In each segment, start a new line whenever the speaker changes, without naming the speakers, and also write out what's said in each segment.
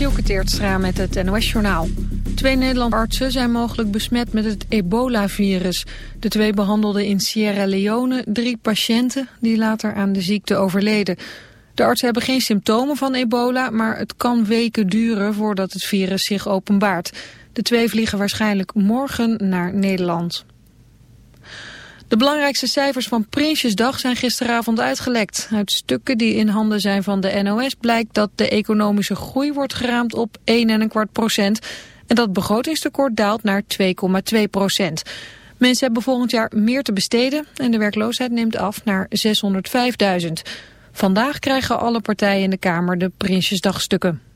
Dielke Teertstra met het NOS-journaal. Twee Nederlandse artsen zijn mogelijk besmet met het ebola-virus. De twee behandelden in Sierra Leone drie patiënten die later aan de ziekte overleden. De artsen hebben geen symptomen van ebola, maar het kan weken duren voordat het virus zich openbaart. De twee vliegen waarschijnlijk morgen naar Nederland. De belangrijkste cijfers van Prinsjesdag zijn gisteravond uitgelekt. Uit stukken die in handen zijn van de NOS blijkt dat de economische groei wordt geraamd op 1,25 procent en dat begrotingstekort daalt naar 2,2 procent. Mensen hebben volgend jaar meer te besteden en de werkloosheid neemt af naar 605.000. Vandaag krijgen alle partijen in de Kamer de Prinsjesdagstukken.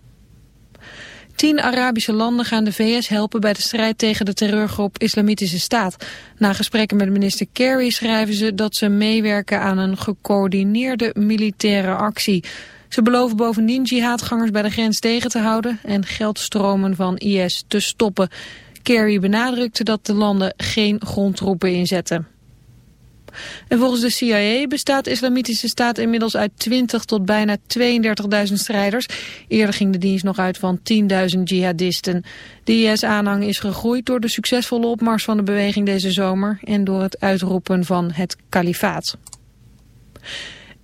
Tien Arabische landen gaan de VS helpen bij de strijd tegen de terreurgroep Islamitische Staat. Na gesprekken met minister Kerry schrijven ze dat ze meewerken aan een gecoördineerde militaire actie. Ze beloven bovendien jihadgangers bij de grens tegen te houden en geldstromen van IS te stoppen. Kerry benadrukte dat de landen geen grondtroepen inzetten. En volgens de CIA bestaat de Islamitische Staat inmiddels uit 20 tot bijna 32.000 strijders. Eerder ging de dienst nog uit van 10.000 jihadisten. De IS-aanhang is gegroeid door de succesvolle opmars van de beweging deze zomer en door het uitroepen van het kalifaat.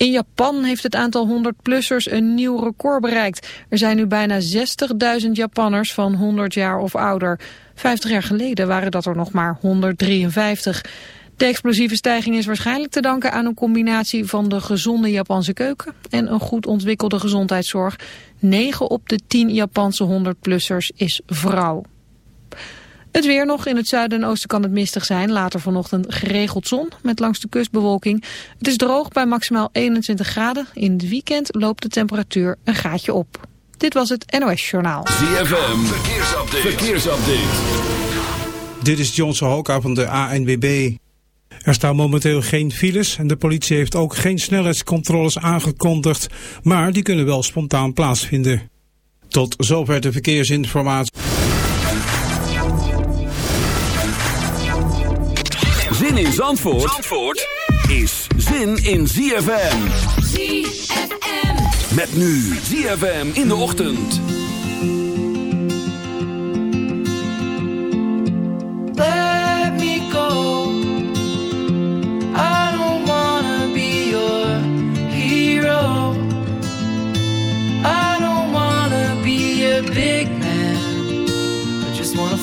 In Japan heeft het aantal 100-plussers een nieuw record bereikt. Er zijn nu bijna 60.000 Japanners van 100 jaar of ouder. 50 jaar geleden waren dat er nog maar 153. De explosieve stijging is waarschijnlijk te danken aan een combinatie van de gezonde Japanse keuken en een goed ontwikkelde gezondheidszorg. 9 op de 10 Japanse 100-plussers is vrouw. Het weer nog. In het zuiden en oosten kan het mistig zijn. Later vanochtend geregeld zon met langs de kust bewolking. Het is droog bij maximaal 21 graden. In het weekend loopt de temperatuur een gaatje op. Dit was het NOS Journaal.
ZFM. Verkeersupdate. Verkeersupdate.
Dit is Johnson Hoka van de ANWB. Er staan momenteel geen files en de politie heeft ook geen snelheidscontroles aangekondigd, maar die kunnen wel spontaan plaatsvinden. Tot zover de verkeersinformatie.
Zin in Zandvoort, Zandvoort is zin in ZFM. ZFM. Met nu ZFM in de ochtend.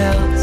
else.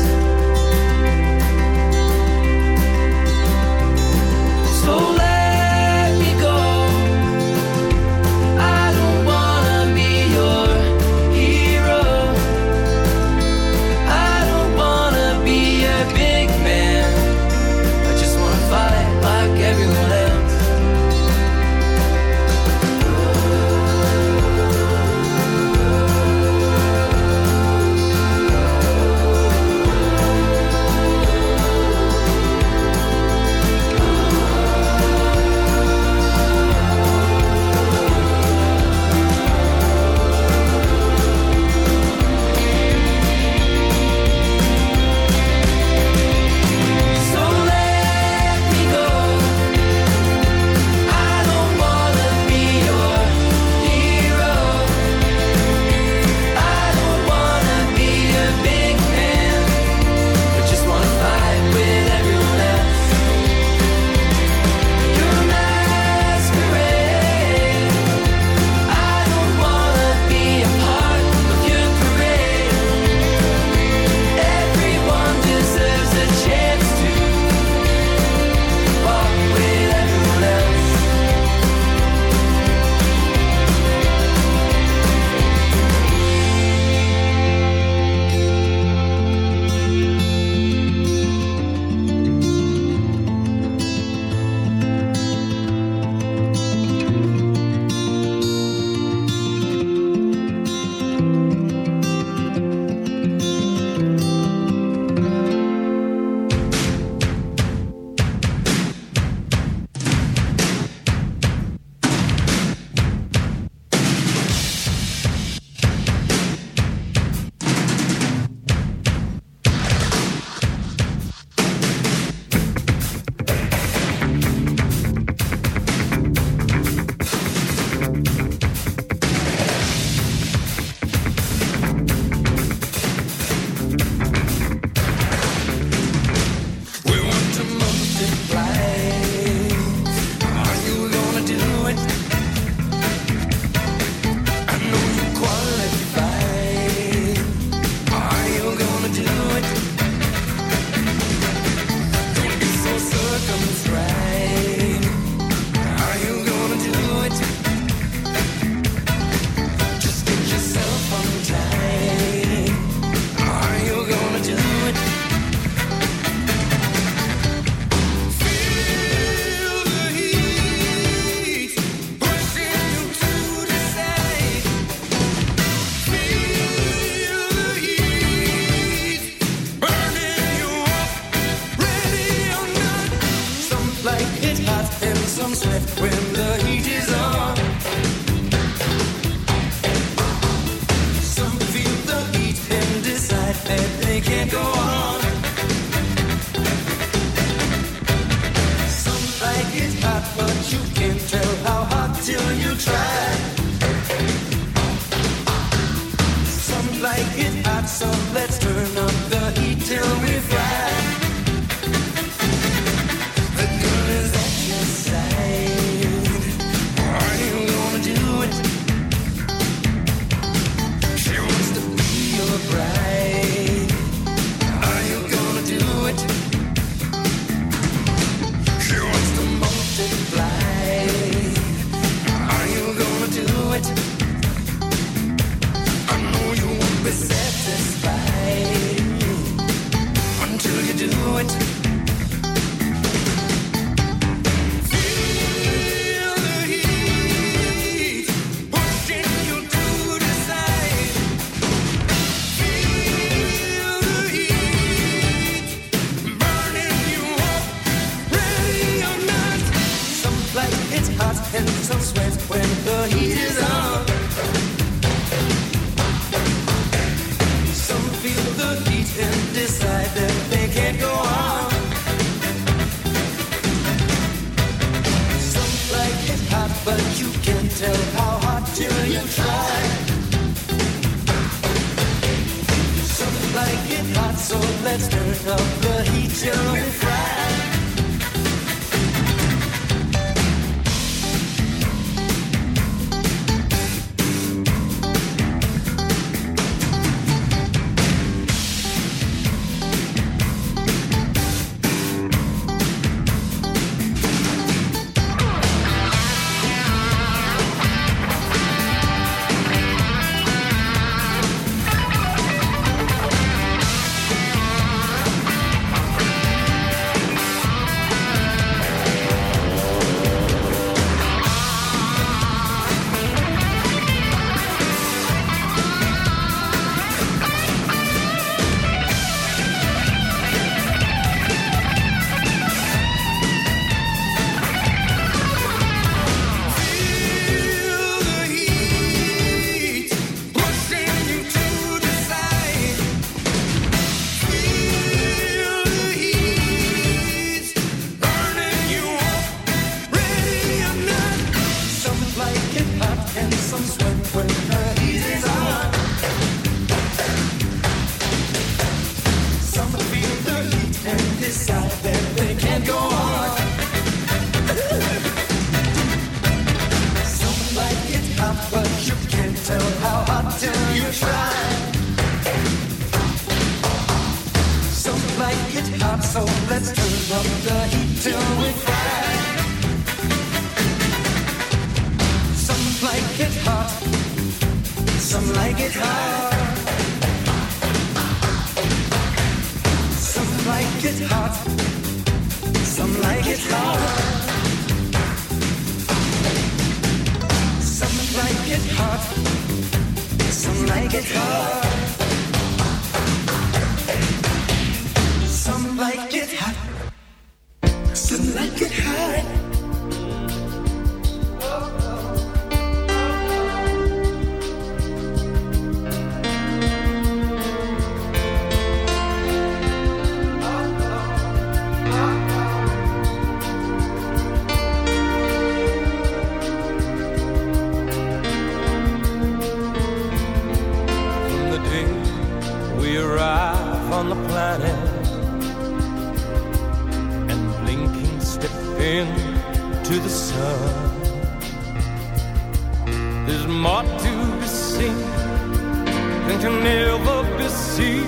can
never be
seen,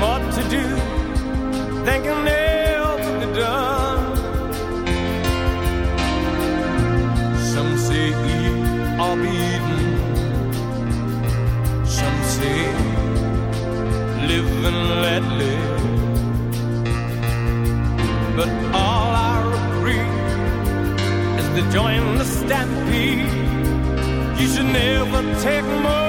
more to do than can never be done. Some say eat or be eaten, some say live and let live. But all I agree is to join the stampede. You should never take more.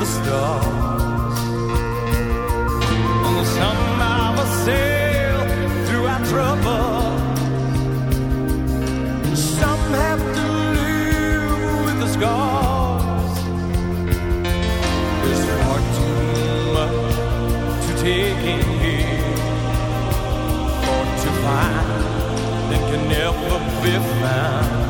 the stars. Well, somehow I sail through our trouble. Some have to live with the scars. There's far too much to take in here, or to find that can never be found.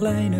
kleine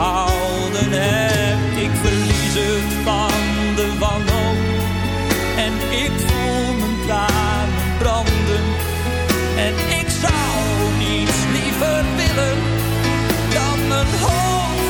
gehouden hebt? Ik verlies van de wanhoop en ik voel mijn tranen branden. En ik zou niets liever willen dan mijn hoofd